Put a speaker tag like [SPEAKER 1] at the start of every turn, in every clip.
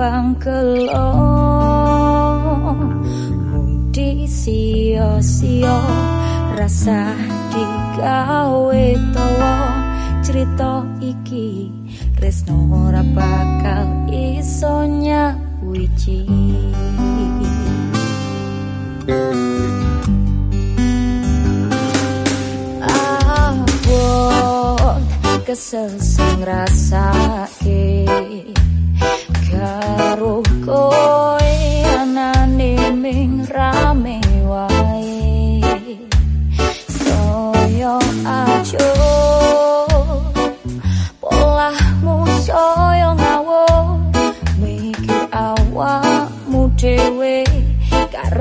[SPEAKER 1] timbang kelo mudi sia-sia rasa digawe tawa. Cerita iki resno ora bakal iso nyawiji kesel sing rasake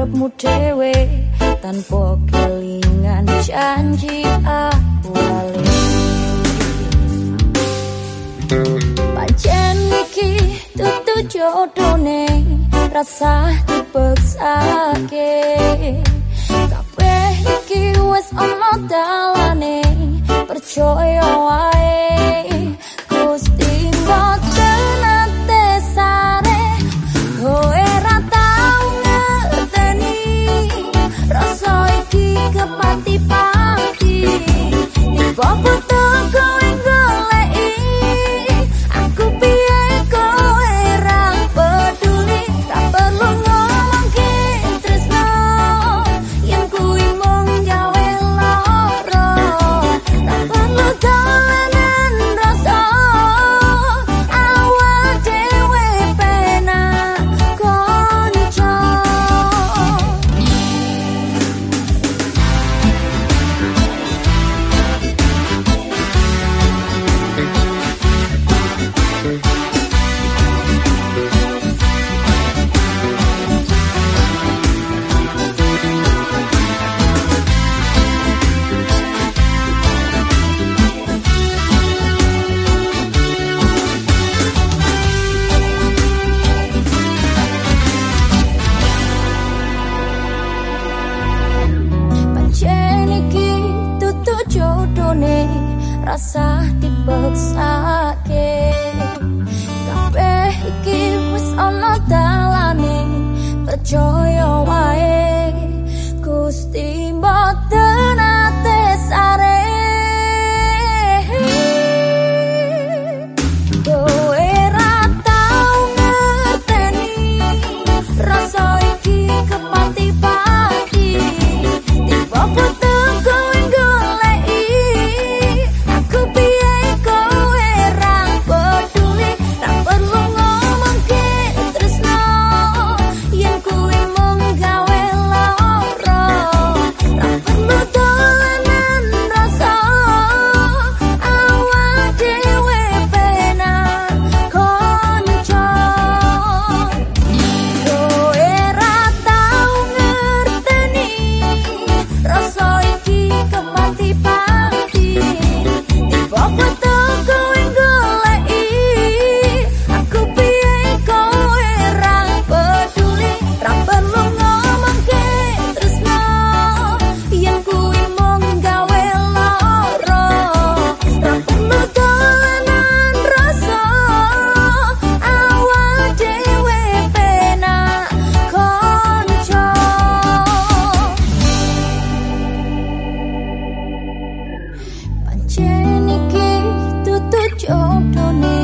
[SPEAKER 1] karepmu dhewe tanpa kelingan janji awale Pancen iki tutu jodone rasa dipeksake. Kabeh iki wis ana dalane percaya wae rasa dipeksake. Kabeh iki wis ana dalane percaya jeniki tutu jodone